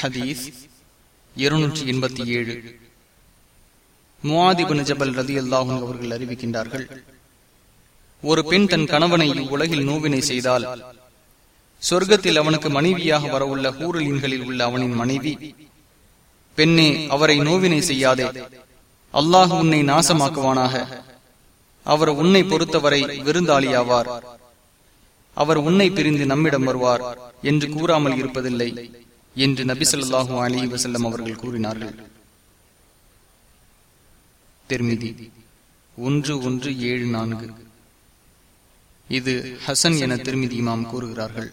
ஹதீஸ் இருநூற்றி எண்பத்தி ஏழு. முவாதிபன் ஜபல் ரதி அல்லாஹும் அவர்கள் அறிவிக்கின்றார்கள் ஒரு பெண் தன் கணவனை இவ்வுலகில் நோவினை செய்தால் சொர்க்கத்தில் அவனுக்கு மனைவியாக வரவுள்ள ஹூரலின்களில் உள்ள அவனின் மனைவி பெண்ணே அவரை நோவினை செய்யாதே. அல்லாஹ் உன்னை நாசமாக்குவானாக. அவர் உன்னை பொறுத்தவரை விருந்தாளியாவார். அவர் உன்னை பிரிந்து நம்மிடம் வருவார் என்று கூறாமல் இருப்பதில்லை. என்று நபிசல்லாஹு அலி வசல்லம் அவர்கள் கூறினார்கள். திருமிதி ஒன்று ஒன்று ஏழு நான்கு. இது ஹசன் என திருமிதி இமாம் கூறுகிறார்கள்.